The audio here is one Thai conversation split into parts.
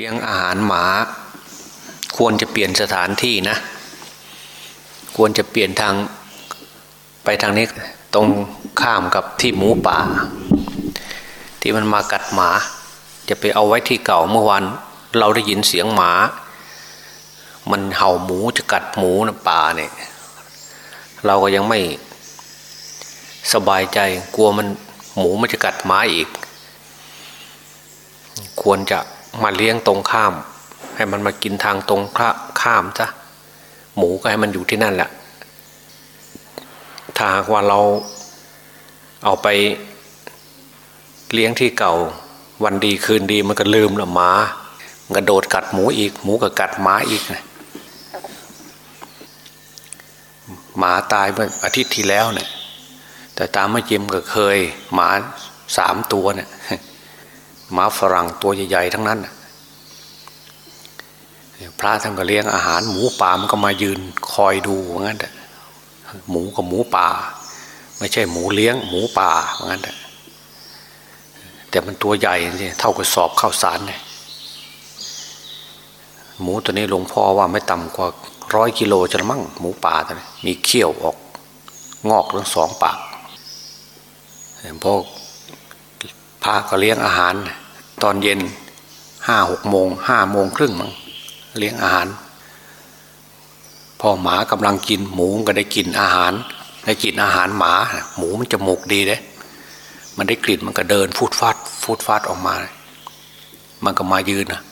ลี้ยงอาหารหมา ควรจะเปลี่ยนสถานที่นะ ควรจะเปลี่ยนทางไปทางนี้ตรงข้ามกับที่หมูป่า ที่มันมากัดหมา จะไปเอาไว้ที่เก่าเมื่อวานเราได้ยินเสียงหมา มันเห่าหมูจะกัดหมูนะป่าเนี่ยเราก็ยังไม่สบายใจกลัวมันหมูมันจะกัดหมาอีก ควรจะ มาเลี้ยงตรงข้าม ให้มันมากินทางตรงข้ามซะหมูก็ให้มันอยู่ที่นั่นแหละถ้าหากว่าเราเอาไปเลี้ยงที่เก่าวันดีคืนดีมันก็ลืมละหมามันก็โดดกัดหมูอีก หมูก็กัดหมาอีกนะหมาตายเมื่ออาทิตย์ที่แล้วเนี่ยแต่ตามไม่จิมก็เคย หมาสามตัวเนี่ย หมาฝรั่งตัวใหญ่ๆทั้งนั้นพระท่านก็เลี้ยงอาหาร หมูป่ามันก็มายืนคอยดูงั้นแต่หมูกับหมูป่า ไม่ใช่หมูเลี้ยง หมูป่างั้นแต่แต่มันตัวใหญ่สิเท่ากับสอบข้าวสารเนี่ยหมูตัวนี้หลวงพ่อว่าไม่ต่ำกว่าร้อยกิโลจะมั่งหมูป่าตัวนี้มีเขี้ยวออก งอกทั้งสองปากพอ พาก็เลี้ยงอาหาร ตอนเย็นห้าหกโมงห้าโมงครึ่งมั้งเลี้ยงอาหาร พอหมากำลังกินหมูก็ได้กินอาหาร ได้กินอาหารหมา หมูมันจะหมกดีเลยมันได้กลิ่นมันก็เดินฟูดฟาดฟูดฟาดออกมา มันก็มายืนนะ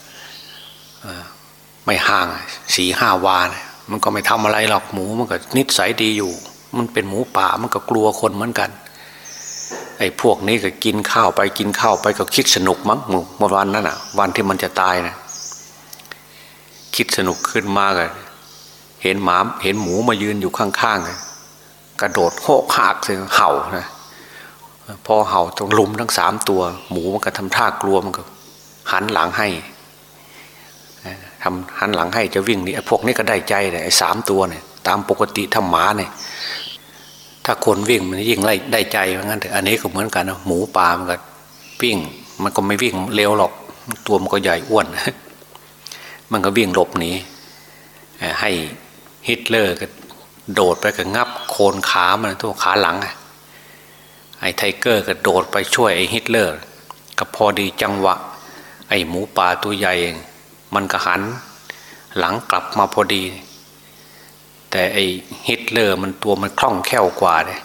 ไม่ห่างสี่ห้าวานมันก็ไม่ทำอะไรหรอกหมูมันก็นิสัยดีอยู่ มันเป็นหมูป่ามันก็กลัวคนเหมือนกัน ไอ้พวกนี้ก็กินข้าวไปกินข้าวไปก็คิดสนุกมั้งเมื่อวันนั้นอะ วันที่มันจะตายนะคิดสนุกขึ้นมากันเห็นหมาเห็นหมูมายืนอยู่ข้างๆกระโดดโหกหักเสียเห่านะพอเห่าตรงลุมทั้งสามตัว หมูมันก็ทำท่ากลัวมันก็ หันหลังให้ทำหันหลังให้จะวิ่งนี่ไอ้พวกนี้ก็ได้ใจเลยไอ้สามตัวเนี่ย ตามปกติทำหมาเนี่ย ถ้าคนวิ่งมันยิ่งไล่ได้ใจเพราะงั้นแต่อันนี้ก็เหมือนกันนะหมูป่ามันก็วิ่ง มันก็ไม่วิ่งเร็วหรอก ตัวมันก็ใหญ่อ้วน มันก็วิ่งหลบหนีให้ฮิตเลอร์ก็โดดไปก็งับโคนขามันตัวขาหลังไอ้ไทเกอร์ก็โดดไปช่วยไอ้ฮิตเลอร์ก็พอดีจังหวะ ไอ้หมูป่าตัวใหญ่ มันก็หัน หลังกลับมาพอดี แต่ไอฮิตเลอร์มันตัวมันคล่องแคล่วกว่าเลย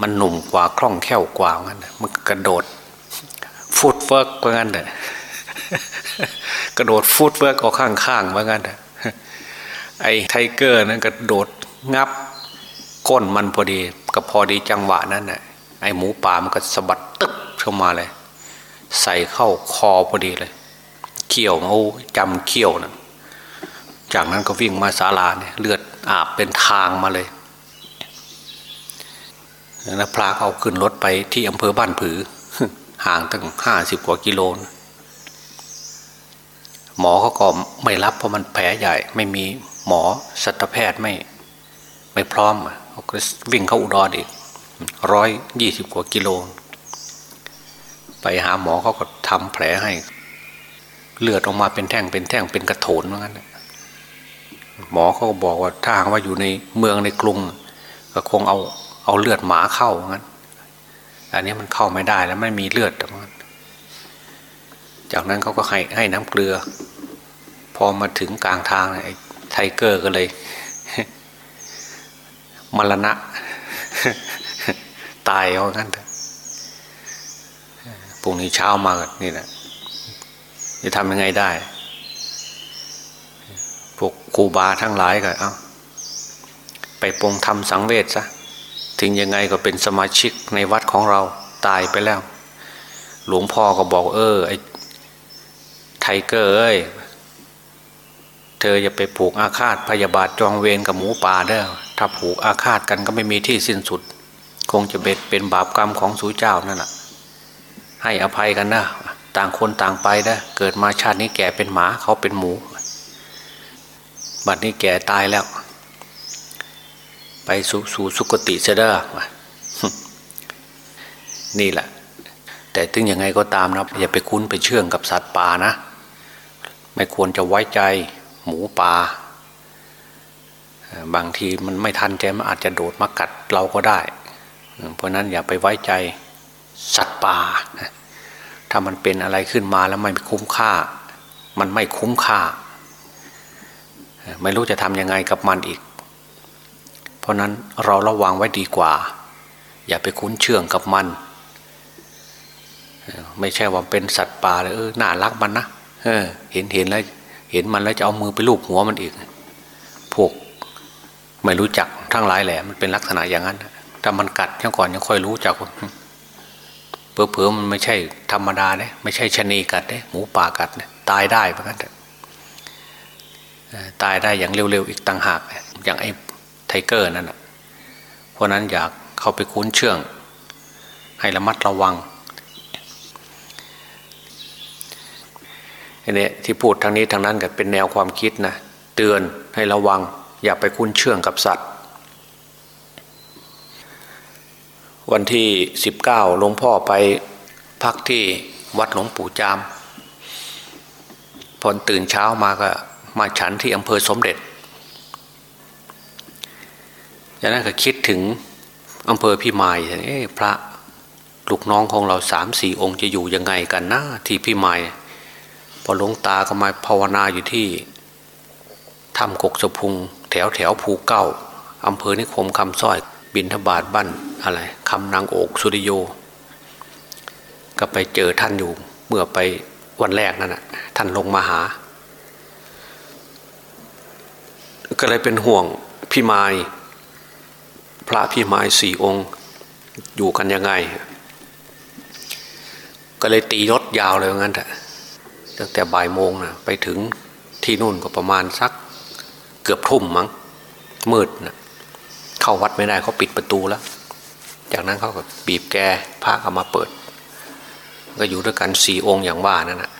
มันหนุ่มกว่าคล่องแคล่วกว่างั้นมันกระโดด footwork ว่างั้นเลยกระโดด footwork ออกข้างๆว่างั้นเลยไอไทเกอร์นั้นกระโดดงับก้นมันพอดีก็พอดีจังหวะนั้นน่ะไอหมูป่ามันก็สะบัดตึ๊บเข้ามาเลย ใส่เข้าคอพอดีเลย เขี้ยวโอ้จำเขี้ยวน่ะ จากนั้นก็วิ่งมาศาลาเนี่ยเลือดอาบเป็นทางมาเลยแล้วพระเอาขึ้นรถไปที่อำเภอบ้านผือ ห่างตั้งห้าสิบกว่ากิโลหมอเขาก็ไม่รับเพราะมันแผลใหญ่ ไม่มีหมอสัตวแพทย์ไม่ ไม่พร้อมเขาก็วิ่งเข้าอุดรอีกร้อยยี่สิบกว่ากิโล ไปหาหมอเขาก็ทำแผลให้ เลือดออกมาเป็นแท่งเป็นแท่งเป็นกระโถนเหมือนกัน หมอเขาก็บอกว่าถ้าหากว่าอยู่ในเมืองในกรุง ก็คงเอาเอาเลือดหมาเข้างั้นอันนี้มันเข้าไม่ได้แล้วไม่มีเลือดมันจากนั้นเขาก็ให้ให้น้ำเกลือ พอมาถึงกลางทางไอ้ไทเกอร์ก็เลยมรณะ ตายเอางั้นเถอะพรุ่งนี้เช้ามานี่แหละจะทำยังไงได้ พวกครูบาทั้งหลายก็เอาไปปลงธรรมสังเวชซะถึงยังไงก็เป็นสมาชิกในวัดของเราตายไปแล้ว หลวงพ่อก็บอกเออไอ้ไทเกอร์เอ้ยเธออย่าไปผูกอาฆาตพยาบาทจองเวรกับหมูป่าเด้อถ้าผูกอาฆาตกันก็ไม่มีที่สิ้นสุด คงจะเป็นเป็นบาปกรรมของสูเจ้านั่นแหละให้อภัยกันนะต่างคนต่างไปนะเกิดมาชาตินี้แก่เป็นหมาเขาเป็นหมู บัดนี้แก่ตายแล้ว ไปสู่สู่สุคติเสด้อนี่แหละ แต่ถึงยังไงก็ตามนะอย่าไปคุ้นไปเชื่องกับสัตว์ป่านะ ไม่ควรจะไว้ใจหมูป่า บางทีมันไม่ทันใจมันอาจจะโดดมากัดเราก็ได้ เพราะนั้นอย่าไปไว้ใจสัตว์ป่า ถ้ามันเป็นอะไรขึ้นมาแล้วไม่คุ้มค่า มันไม่คุ้มค่า ไม่รู้จะทำยังไงกับมันอีก เพราะนั้นเราระวังไว้ดีกว่า อย่าไปคุ้นเชื่องกับมัน ไม่ใช่ว่าเป็นสัตว์ป่าเลยเออน่ารักมันนะเออเห็นเห็นแล้วเห็นมันแล้วจะเอามือไปลูบหัวมันอีก พวกไม่รู้จักทั้งหลายแหละ มันเป็นลักษณะอย่างนั้นถ้ามันกัดยังก่อนยังค่อยรู้จักเผื่อๆมันไม่ใช่ธรรมดาเนี่ยไม่ใช่ชนีกัดเนี่ยหมูป่ากัดเนี่ยตายได้เหมือนกัน ตายได้อย่างเร็วๆอีกต่างหาก อย่างไอ้ไทเกอร์นั่นอะเพราะนั้นอยากเข้าไปคุ้นเชื่อง ให้ระมัดระวังอันนี้ที่พูดทางนี้ทางนั้นก็เป็นแนวความคิดนะเตือนให้ระวัง อย่าไปคุ้นเชื่องกับสัตว์ วันที่สิบเก้าหลวงพ่อไปพักที่วัดหลวงปู่จาม พอตื่นเช้ามาก็ มาฉันที่อำเภอสมเด็จจากนั้นก็คิดถึงอำเภอพี่มายเอ๊พระลูกน้องของเราสามสี่องค์จะอยู่ยังไงกันนะที่พี่มายพอหลวงตาก็มาภาวนาอยู่ที่ถ้ำกกสะพุง แถวแถวภูเก้าอำเภอนิคมคำสร้อยบินทบาทบ้านอะไรคำนางโอกสุริโย ก็ไปเจอท่านอยู่เมื่อไปวันแรกนั่นนะท่านลงมาหา ก็เลยเป็นห่วงพี่ไม้พระพี่ไม้สี่องค์ อยู่กันยังไง ก็เลยตีรถยาวเลยงั้นแหละตั้งแต่บ่ายโมงนะไปถึงที่นู่นก็ประมาณสักเกือบทุ่มมั้งมืดนะเข้าวัดไม่ได้เขาปิดประตูแล้ว จากนั้นเขาก็บีบแกพระก็มาเปิด ก็อยู่ด้วยกันสี่องค์อย่างว่านั่นนะ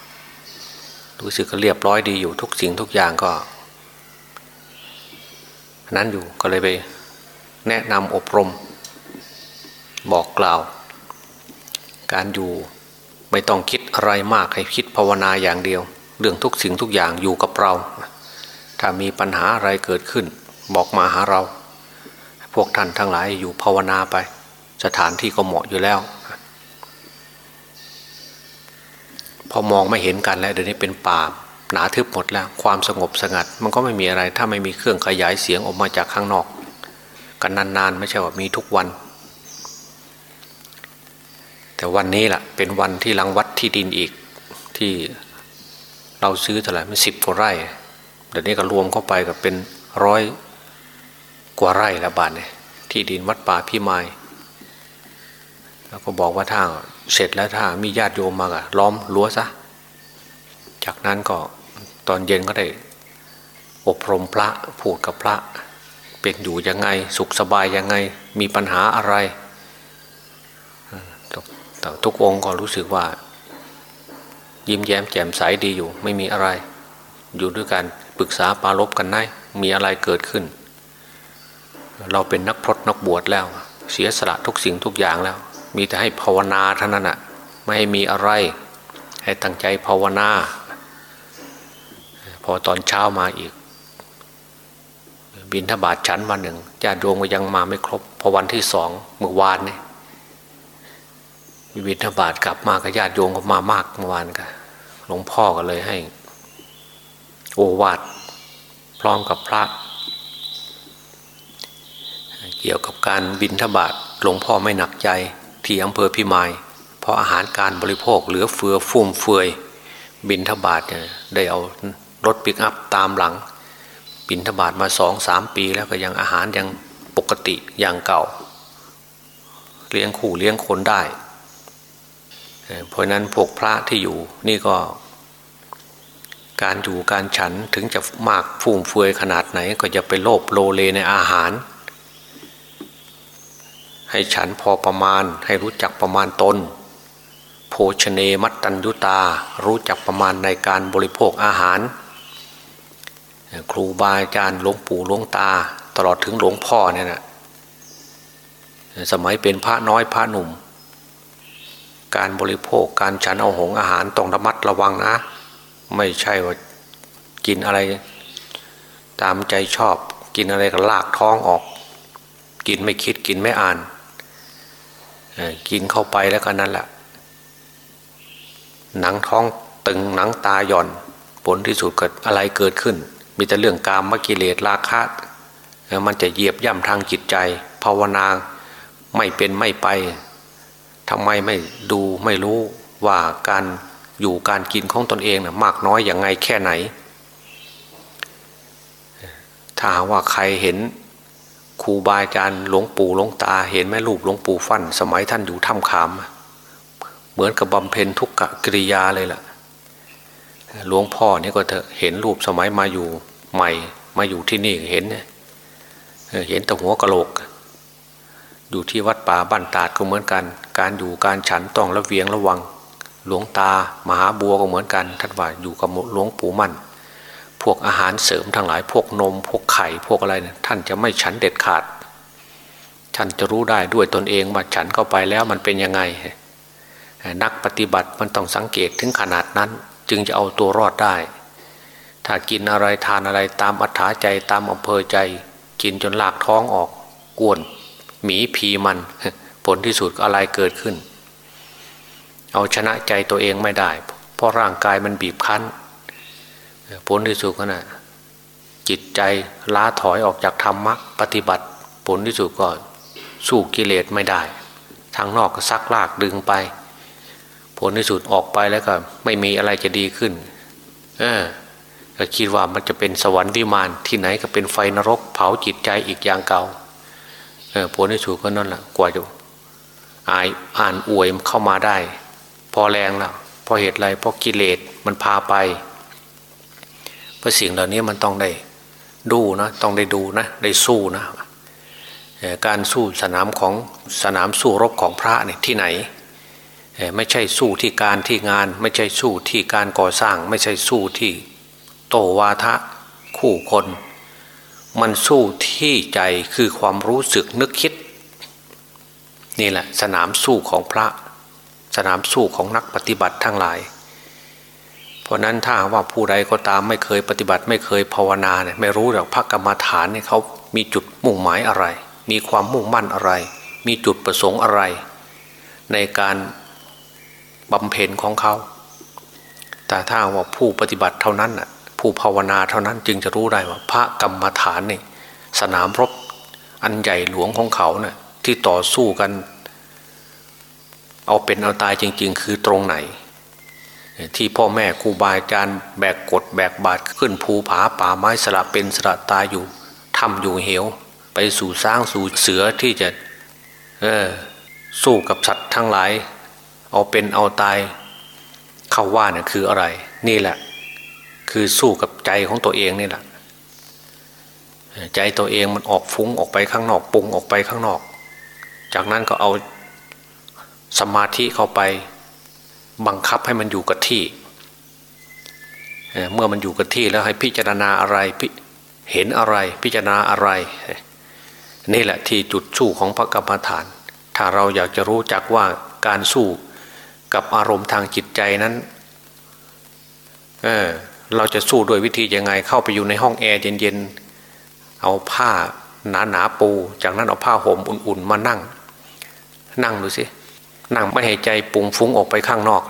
รู้สึกก็เรียบร้อยดีอยู่ทุกสิ่งทุกอย่างก็ นั้นอยู่ก็เลยไปแนะนำอบรม บอกกล่าว การอยู่ไม่ต้องคิดอะไรมากให้คิดภาวนาอย่างเดียว เรื่องทุกสิ่งทุกอย่างอยู่กับเรา ถ้ามีปัญหาอะไรเกิดขึ้น บอกมาหาเรา พวกท่านทั้งหลายอยู่ภาวนาไป สถานที่ก็เหมาะอยู่แล้ว พอมองไม่เห็นกันแล้วเดี๋ยวนี้เป็นป่า หนาทึบหมดแล้ว ความสงบสงัด มันก็ไม่มีอะไร ถ้าไม่มีเครื่องขยายเสียงออกมาจากข้างนอก กันนานๆ ไม่ใช่ว่ามีทุกวัน แต่วันนี้แหละเป็นวันที่รังวัดที่ดินอีกที่เราซื้อเท่าไหร่มันสิบกว่าไร่เดี๋ยวนี้ก็รวมเข้าไปกับเป็นร้อยกว่าไร่ละบาทเนี่ยที่ดินวัดป่าพี่ไม้แล้วก็บอกว่าถ้าเสร็จแล้วถ้ามีญาติโยมมาก็ล้อมรั้วซะจากนั้นก็ ตอนเย็นก็ได้อบรมพระพูดกับพระ เป็นอยู่ยังไงสุขสบายยังไงมีปัญหาอะไรทุกองค์ก็รู้สึกว่า ยิ้มแย้มแจ่มใสดีอยู่ ไม่มีอะไร อยู่ด้วยกันปรึกษาปารบกันได้มีอะไรเกิดขึ้น เราเป็นนักพรตนักบวชแล้ว เสียสละทุกสิ่งทุกอย่างแล้ว มีแต่ให้ภาวนาเท่านั้นอะไม่ให้มีอะไร ให้ตั้งใจภาวนา พอตอนเช้ามาอีก บินทบาทชั้นวันหนึ่งญาติโยมก็ยังมาไม่ครบ พอวันที่สองเมื่อวานนี่บินทบาทกลับมากับญาติโยมก็มามากเมื่อวานกันหลวงพ่อก็เลยให้ โอวาทพร้อมกับพระ เกี่ยวกับการบินทบาทหลวงพ่อไม่หนักใจที่อำเภอพิมาย เพราะอาหารการบริโภคเหลือเฟือฟุ่มเฟือยบินทบาทเนี่ยได้เอา รถปิกอัพตามหลังบินทบาทมาสองสามปีแล้วก็ยังอาหารยังปกติอย่างเก่า เลี้ยงขู่เลี้ยงคนได้ เพราะนั้นพวกพระที่อยู่นี่ก็ การอยู่การฉันถึงจะมากฟุ่มเฟือยขนาดไหน ก็จะไปโลภโลเลในอาหาร ให้ฉันพอประมาณให้รู้จักประมาณตนโภชเนมัตตัญยุตา รู้จักประมาณในการบริโภคอาหาร ครูบาอาจารย์หลวงปู่หลวงตา ตลอดถึงหลวงพ่อเนี่ยนะสมัยเป็นพระน้อยพระหนุ่ม การบริโภคการฉันเอาหงอาหารต้องระมัดระวังนะ ไม่ใช่ว่ากินอะไร ตามใจชอบกินอะไรก็ลากท้องออก กินไม่คิดกินไม่อ่านกินเข้าไปแล้วก็นั่นแหละหนังท้องตึงหนังตาหย่อน ผลที่สุดเกิดอะไรเกิดขึ้น มีแต่เรื่องกามมกิเลสราคะมันจะเหยียบย่ำทางจิตใจ ภาวนาไม่เป็นไม่ไปทำไมไม่ดูไม่รู้ว่าการอยู่การกินของตนเองนะมากน้อยอย่างไงแค่ไหน ถ้าว่าใครเห็นครูบาอาจารย์หลวงปู่หลวงตา เห็นแม่ลูกหลวงปู่ฟันสมัยท่านอยู่ถ้ำขาม เหมือนกับบำเพ็ญทุกกกิริยาเลยล่ะ หลวงพ่อนี่ก็เถอะเห็นรูปสมัยมาอยู่ใหม่ มาอยู่ที่นี่เห็นเห็นแต่หัวกะโหลก อยู่ที่วัดป่าบ้านตาดก็เหมือนกัน การอยู่การฉันต้องระเวียงระวัง หลวงตามหาบัวก็เหมือนกันท่านว่าอยู่กับหลวงปู่มั่น พวกอาหารเสริมทั้งหลายพวกนม พวกไข่พวกอะไรเนี่ยท่านจะไม่ฉันเด็ดขาดท่านจะรู้ได้ด้วยตนเองว่าฉันเข้าไปแล้วมันเป็นยังไง นักปฏิบัติมันต้องสังเกตถึงขนาดนั้น จึงจะเอาตัวรอดได้ ถ้ากินอะไรทานอะไรตามอัธยาใจตามอำเภอใจ กินจนลากท้องออกกวนหมีผีมัน ผลที่สุดอะไรเกิดขึ้น เอาชนะใจตัวเองไม่ได้ เพราะร่างกายมันบีบคั้น ผลที่สุดก็นะจิตใจล้าถอยออกจากธรรมะปฏิบัติ ผลที่สุดก็สู้กิเลสไม่ได้ ทางนอกก็ซักลากดึงไป ลที่สุดออกไปแล้วก็ ไม่มีอะไรจะดีขึ้น เออก็คิดว่ามันจะเป็นสวรรค์วิมานที่ไหนก็เป็นไฟนรกเผาจิตใจอีกอย่างเก่าเออผลที่สุดก็นั่นแหละกว่าจะอายอ่านอวยเข้ามาได้ พอแรงแล้วพอเหตุอะไรเพราะกิเลสมันพาไปเพราะสิ่งเหล่านี้มันต้องได้ดูนะต้องได้ดูนะได้สู้นะการสู้สนามของสนามสู้รบของพระเนี่ยที่ไหน ไม่ใช่สู้ที่การที่งาน ไม่ใช่สู้ที่การก่อสร้าง ไม่ใช่สู้ที่โตวาทะคู่คน มันสู้ที่ใจคือความรู้สึกนึกคิด นี่แหละสนามสู้ของพระ สนามสู้ของนักปฏิบัติทั้งหลาย เพราะนั้นถ้าว่าผู้ใดก็ตามไม่เคยปฏิบัติ ไม่เคยภาวนาเนี่ยไม่รู้หรอกพระกรรมฐานเนี่ยเขามีจุดมุ่งหมายอะไร มีความมุ่งมั่นอะไร มีจุดประสงค์อะไร ในการ บำเพ็ญของเขา แต่ถ้าว่าผู้ปฏิบัติเท่านั้นน่ะผู้ภาวนาเท่านั้นจึงจะรู้ได้ว่า พระกรรมฐานนี่สนามรบอันใหญ่หลวงของเขาเนะ่ยที่ต่อสู้กัน เอาเป็นเอาตายจริง ๆ คือตรงไหน ที่พ่อแม่ครูบาอาจารย์แบกกดแบกบาดขึ้นภูผาป่าไม้สละเป็นสละตายอยู่ทำอยู่เหว ไปสู่สร้างสู่เสือที่จะ เออสู้กับสัตว์ทั้งหลาย เอาเป็นเอาตายเข้าว่าเนี่ยคืออะไร นี่แหละ คือสู้กับใจของตัวเองนี่แหละ ใจตัวเองมันออกฟุ้งออกไปข้างนอกปุงออกไปข้างนอก จากนั้นก็เอาสมาธิเข้าไปบังคับให้มันอยู่กับที่ เมื่อมันอยู่กับที่แล้วให้พิจารณาอะไรเห็นอะไรพิจารณาอะไร นี่แหละที่จุดสู้ของพระกรรมฐาน ถ้าเราอยากจะรู้จักว่าการสู้ กับอารมณ์ทางจิตใจนั้นเเราจะสู้โดยวิธียังไงเข้าไปอยู่ในห้องแอร์เย็นๆเอาผ้าหนาหนาปู จากนั้นเอาผ้าห่มอุ่นๆมานั่ง นั่งดูสินั่งไม่ให้ใจปุงฟุ้งออกไปข้างนอก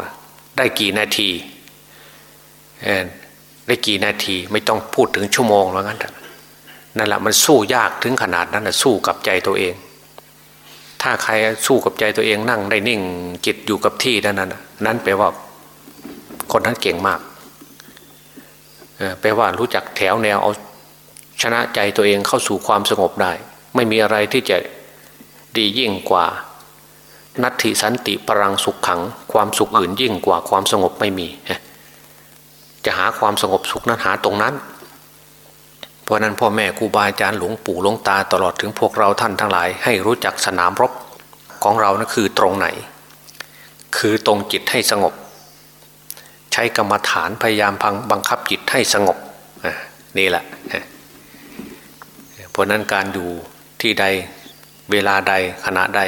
ได้กี่นาทีได้กี่นาทีไม่ต้องพูดถึงชั่วโมงแล้วงั้นนั่นแหละมันสู้ยากถึงขนาดนั้นนะสู้กับใจตัวเอง ถ้าใครสู้กับใจตัวเองนั่งได้นิ่งจิตอยู่กับที่นั้นนั้นนั้นแปลว่าคนนั้นเก่งมากแปลว่ารู้จักแถวแนวเอาชนะใจตัวเองเข้าสู่ความสงบได้ ไม่มีอะไรที่จะดียิ่งกว่า นัตถิสันติปรังสุขขัง ความสุขอื่นยิ่งกว่าความสงบไม่มี จะหาความสงบสุขนั้นหาตรงนั้น เพราะนั้นพ่อแม่ครูบาอาจารย์หลวงปู่หลวงตาตลอดถึงพวกเราท่านทั้งหลาย ให้รู้จักสนามรบของเรานะคือตรงไหน คือตรงจิตให้สงบ ใช้กรรมฐานพยายามพังบังคับจิตให้สงบนี่แหละเพราะนั้นการอยู่ที่ใดเวลาใดขณะใด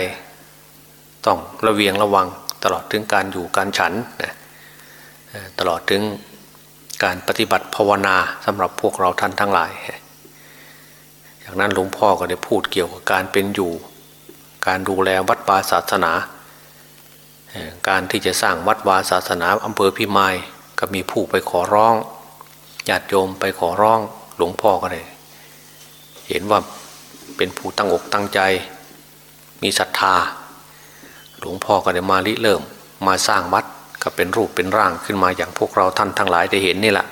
ต้องระเวียงระวังตลอดถึงการอยู่การฉันนะตลอดถึง การปฏิบัติภาวนาสำหรับพวกเราท่านทั้งหลายจากนั้นหลวงพ่อก็ได้พูดเกี่ยวกับการเป็นอยู่ การดูแลวัดวาศาสนา การที่จะสร้างวัดวาศาสนาอำเภอพิมายก็มีผู้ไปขอร้องญาติโยมไปขอร้องหลวงพ่อก็เลยเห็นว่าเป็นผู้ตั้งอกตั้งใจ มีศรัทธา หลวงพ่อก็ได้มาริเริ่มมาสร้างวัด ก็เป็นรูปเป็นร่างขึ้นมาอย่างพวกเราท่านทั้งหลายได้เห็นนี่แหละ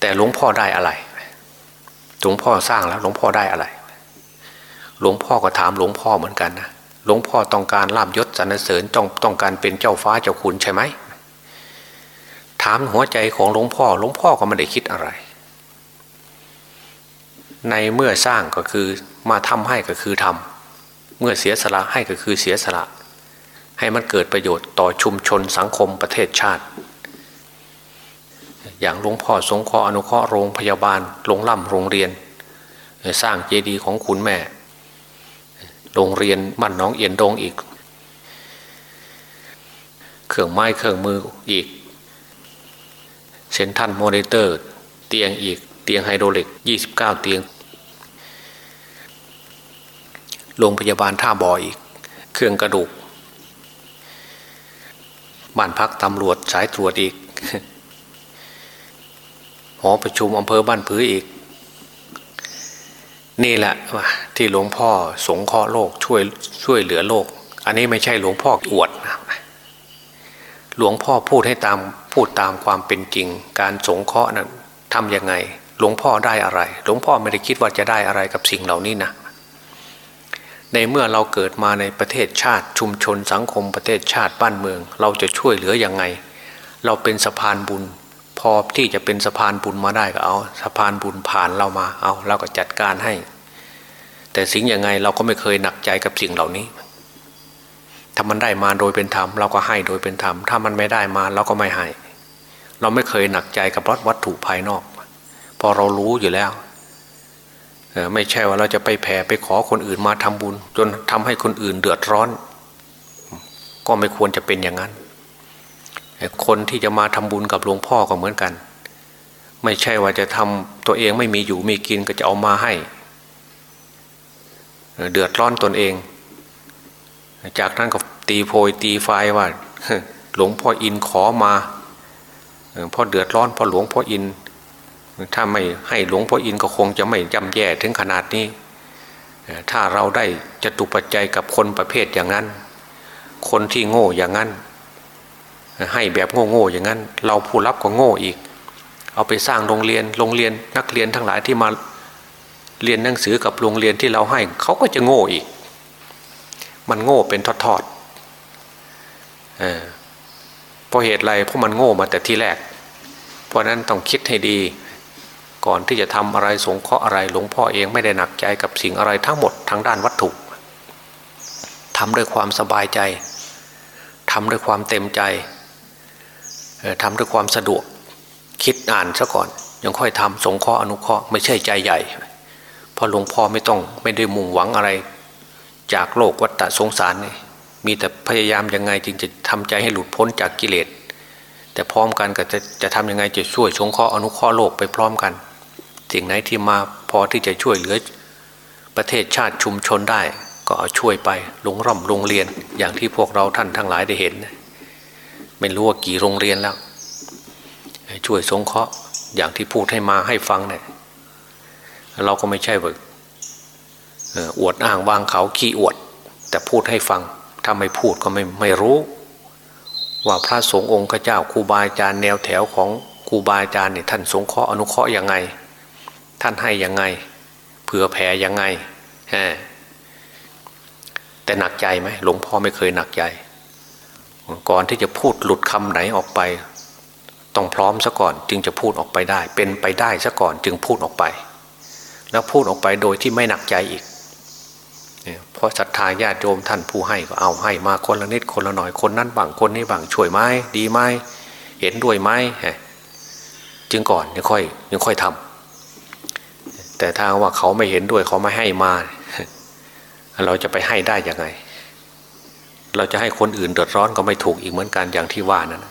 แต่หลวงพ่อได้อะไรหลวงพ่อสร้างแล้วหลวงพ่อได้อะไร หลวงพ่อก็ถามหลวงพ่อเหมือนกันนะหลวงพ่อต้องการลาบยศสรรเสริญต้องต้องการเป็นเจ้าฟ้าเจ้าขุนใช่ไหมถามหัวใจของหลวงพ่อหลวงพ่อก็ไม่ได้คิดอะไร ในเมื่อสร้างก็คือมาทำให้ก็คือทำเมื่อเสียสละให้ก็คือเสียสละ ให้มันเกิดประโยชน์ต่อชุมชนสังคมประเทศชาติ อย่างหลวงพ่อสงเคราะห์อนุเคราะห์โรงพยาบาลโรงล่ำโรงเรียน สร้างเจดีย์ของคุณแม่ โรงเรียนบ้านน้องเอียนดงอีก เครื่องไม้เครื่องมืออีก central monitor เตียงอีกเตียงไฮดรอลิก 29 เตียง โรงพยาบาลท่าบออีก เครื่องกระดูก บ้านพักตำรวจสายตรวจอีกหอประชุมอำเภอบ้านผืออีก นี่แหละที่หลวงพ่อสงเคราะห์โลกช่วยช่วยเหลือโลก อันนี้ไม่ใช่หลวงพ่ออวดนะหลวงพ่อพูดให้ตามพูดตามความเป็นจริง การสงเคราะห์นั้นทำยังไง หลวงพ่อได้อะไร หลวงพ่อไม่ได้คิดว่าจะได้อะไรกับสิ่งเหล่านี้นะ ในเมื่อเราเกิดมาในประเทศชาติชุมชนสังคมประเทศชาติบ้านเมือง เราจะช่วยเหลืออยังไง เราเป็นสะพานบุญ พอที่จะเป็นสะพานบุญมาได้ก็เอาสะพานบุญผ่านเรามาเอาเราก็จัดการให้ แต่สิ่งยังไงเราก็ไม่เคยหนักใจกับสิ่งเหล่านี้ถ้ามันได้มาโดยเป็นธรรมเราก็ให้โดยเป็นธรรมถ้ามันไม่ได้มาเราก็ไม่ให้ เราไม่เคยหนักใจกับวัตถุภายนอก พอเรารู้อยู่แล้ว ไม่ใช่ว่าเราจะไปแผ่ไปขอคนอื่นมาทำบุญ จนทำให้คนอื่นเดือดร้อน ก็ไม่ควรจะเป็นอย่างนั้น คนที่จะมาทำบุญกับหลวงพ่อก็เหมือนกัน ไม่ใช่ว่าจะทำตัวเองไม่มีอยู่มีกินก็จะเอามาให้ เดือดร้อนตนเอง จากนั้นก็ตีโพยตีไฟว่าหลวงพ่ออินขอมาพอเดือดร้อนพอหลวงพ่ออิน ถ้าไม่ให้หลวงพ่ออินก็คงจะไม่ย่ำแย่ถึงขนาดนี้ ถ้าเราได้จตุปัจจัยกับคนประเภทอย่างนั้น คนที่โง่อย่างนั้น ให้แบบโง่โง่อย่างนั้น เราผู้รับก็โง่อีก เอาไปสร้างโรงเรียนโรงเรียนนักเรียนทั้งหลายที่มาเรียนหนังสือกับโรงเรียนที่เราให้เขาก็จะโง่อีก มันโง่เป็นทอดๆเพราะเหตุไรเพราะมันโง่มาแต่ที่แรก เพราะนั้นต้องคิดให้ดี ก่อนที่จะทำอะไรสงเคราะห์อะไร หลวงพ่อเองไม่ได้หนักใจกับสิ่งอะไรทั้งหมดทางด้านวัตถุทำด้วยความสบายใจทำด้วยความเต็มใจทำด้วยความสะดวกคิดอ่านซะก่อน ยังค่อยทำสงเคราะห์อนุเคราะห์ไม่ใช่ใจใหญ่เพราะหลวงพ่อไม่ต้องไม่ได้มุ่งหวังอะไร จากโลกวัฏสงสารนี่มีแต่พยายามยังไงจึงจะทำใจให้หลุดพ้นจากกิเลสแต่พร้อมกันก็จะจะทำยังไงจะช่วยชงข้ออนุข้อโลกไปพร้อมกัน สิ่งไหนที่มาพอที่จะช่วยเหลือประเทศชาติชุมชนได้ ก็เอาช่วยไปลงร่ำโรงเรียนอย่างที่พวกเราท่านทั้งหลายได้เห็น ไม่รู้ว่ากี่โรงเรียนแล้ว ช่วยสงเคราะห์อย่างที่พูดให้มาให้ฟังเนี่ยเราก็ไม่ใช่ว่าอวดอ้างวางเขาขี้อวด แต่พูดให้ฟังถ้าไม่พูดก็ไม่ไม่รู้ ว่าพระสงฆ์องค์เจ้าครูบาอาจารย์แนวแถวของครูบาอาจารย์เนี่ยท่านสงเคราะห์อนุเคราะห์ยังไง ท่านให้ยังไง เผื่อแผ่ยังไงแต่หนักใจไหมหลวงพ่อไม่เคยหนักใจ ก่อนที่จะพูดหลุดคำไหนออกไป ต้องพร้อมซะก่อน จึงจะพูดออกไปได้ เป็นไปได้ซะก่อนจึงพูดออกไป แล้วพูดออกไปโดยที่ไม่หนักใจอีกเพราะศรัทธาญาติโยมท่านผู้ให้ก็เอาให้มาคนละนิดคนละหน่อยคนนั้นบังคนนี้บังช่วยไหมดีไหมเห็นด้วยไหมจึงก่อนยังค่อยยังค่อยทำ แต่ถ้าว่าเขาไม่เห็นด้วยเขาไม่ให้มา เราจะไปให้ได้ยังไง เราจะให้คนอื่นเดือดร้อนก็ไม่ถูกอีกเหมือนกันอย่างที่ว่านั้น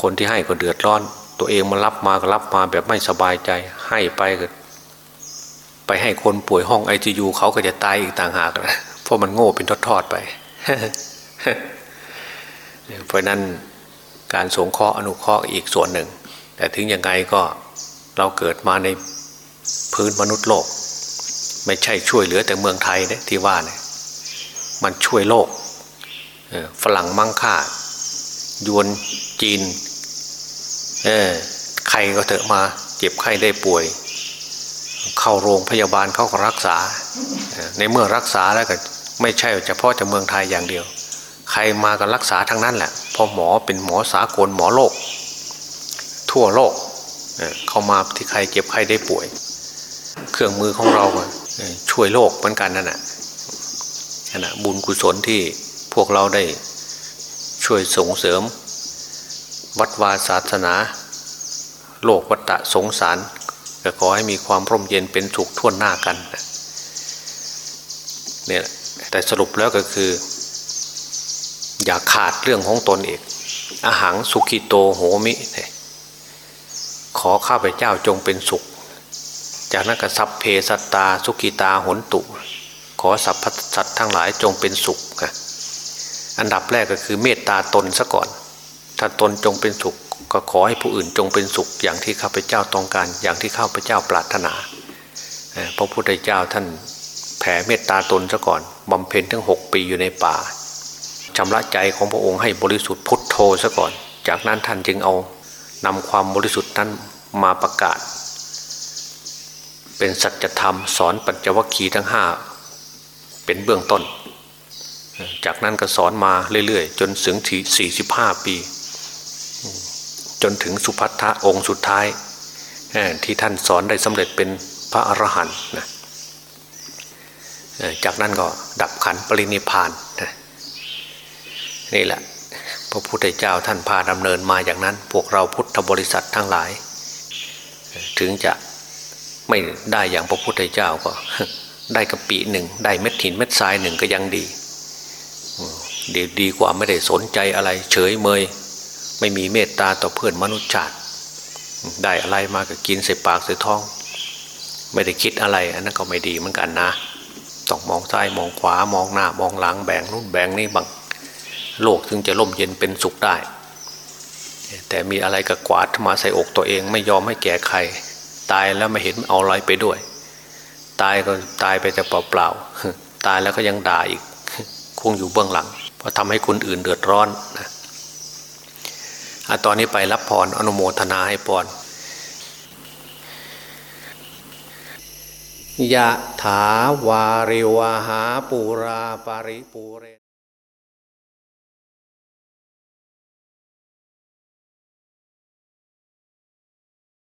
คนที่ให้ก็เดือดร้อน ตัวเองมารับมาก็รับมาแบบไม่สบายใจ ให้ไปก็ไปให้คนป่วยห้องไอซียูเขาก็จะตายอีกต่างหากนะเพราะมันโง่เป็นทอดๆไปเพราะนั้นการสงเคราะห์อนุเคราะห์อีกส่วนหนึ่ง แต่ถึงยังไงก็เราเกิดมาใน พื้นมนุษย์โลก ไม่ใช่ช่วยเหลือแต่เมืองไทยเนี่ยที่ว่าเนี่ยมันช่วยโลกฝรั่งมั่งค่ายวนจีนเออใครก็เถอะมาเจ็บไข้ได้ป่วย เข้าโรงพยาบาลเขาก็รักษา ในเมื่อรักษาแล้วก็ไม่ใช่เฉพาะแต่เมืองไทยอย่างเดียว ใครมาก็รักษาทั้งนั้นแหละเพราะหมอเป็นหมอสากลหมอโลก ทั่วโลกเเข้ามาที่ใครเจ็บไข้ได้ป่วย เครื่องมือของเราช่วยโลกเหมือนกันนั่นแหละนะบุญกุศลที่พวกเราได้ช่วยส่งเสริม วัดวาศาสนา โลกวัฏฏะสงสารก็ขอให้มีความร่มเย็นเป็นสุขทั่วหน้ากันเนี่ยแต่สรุปแล้วก็คือ อย่าขาดเรื่องของตนเองอาหารสุขิโตโหมิ ขอข้าพเจ้าจงเป็นสุข จากนั้นก็สัพเพสัตตาสุขิตาหนตุ ขอสัพพสัตว์ทั้งหลายจงเป็นสุขนะอันดับแรกก็คือเมตตาตนซะก่อน ถ้าตนจงเป็นสุข ก็ขอให้ผู้อื่นจงเป็นสุข อย่างที่ข้าพเจ้าต้องการ อย่างที่ข้าพเจ้าปรารถนาเอ่อพระพุทธเจ้าท่านแผ่เมตตาตนซะก่อนบำเพ็ญทั้งหกปีอยู่ในป่าชำระใจของพระองค์ให้บริสุทธิ์พุทโธซะก่อน จากนั้นท่านจึงเอานำความบริสุทธิ์นั้นมาประกาศ เป็นสัจธรรมสอนปัญจวัคคีย์ทั้งห้าเป็นเบื้องต้น จากนั้นก็สอนมาเรื่อยๆ จนถึงที่45ปี จนถึงสุภัททะองค์สุดท้าย ที่ท่านสอนได้สำเร็จเป็นพระอรหันต์นะจากนั้นก็ดับขันปรินิพพานนะนี่แหละพระพุทธเจ้าท่านพาดำเนินมาอย่างนั้น พวกเราพุทธบริษัททั้งหลาย ถึงจะ ไม่ได้อย่างพระพุทธเจ้าก็ ได้กระปีหนึ่งได้เม็ดหินเม็ดทรายหนึ่งก็ยังดีดีดีกว่าไม่ได้สนใจอะไร เฉยเมย ไม่มีเมตตาต่อเพื่อนมนุษย์ชาติได้อะไรมาก็กินใส่ปากใส่ท้อง ไม่ได้คิดอะไร อันนั้นก็ไม่ดีเหมือนกันนะต้องมองซ้ายมองขวามองหน้ามองหลังแบ่งนู่นแบ่งนี่บางโลกถึงจะล่มเย็นเป็นสุขได้ แต่มีอะไรก็กวาดมาใส่อกตัวเอง ไม่ยอมให้แก่ใคร ตายแล้วไม่เห็นเอาอะไรไปด้วย ตายก็ตายไปแต่เปล่าๆตายแล้วก็ยังด่าอีกคงอยู่เบื้องหลังเพราะทำให้คนอื่นเดือดร้อนนะอะตอนนี้ไปรับพรอนุโมทนาให้พรยะถาวาริวาหาปูราปาริปูเร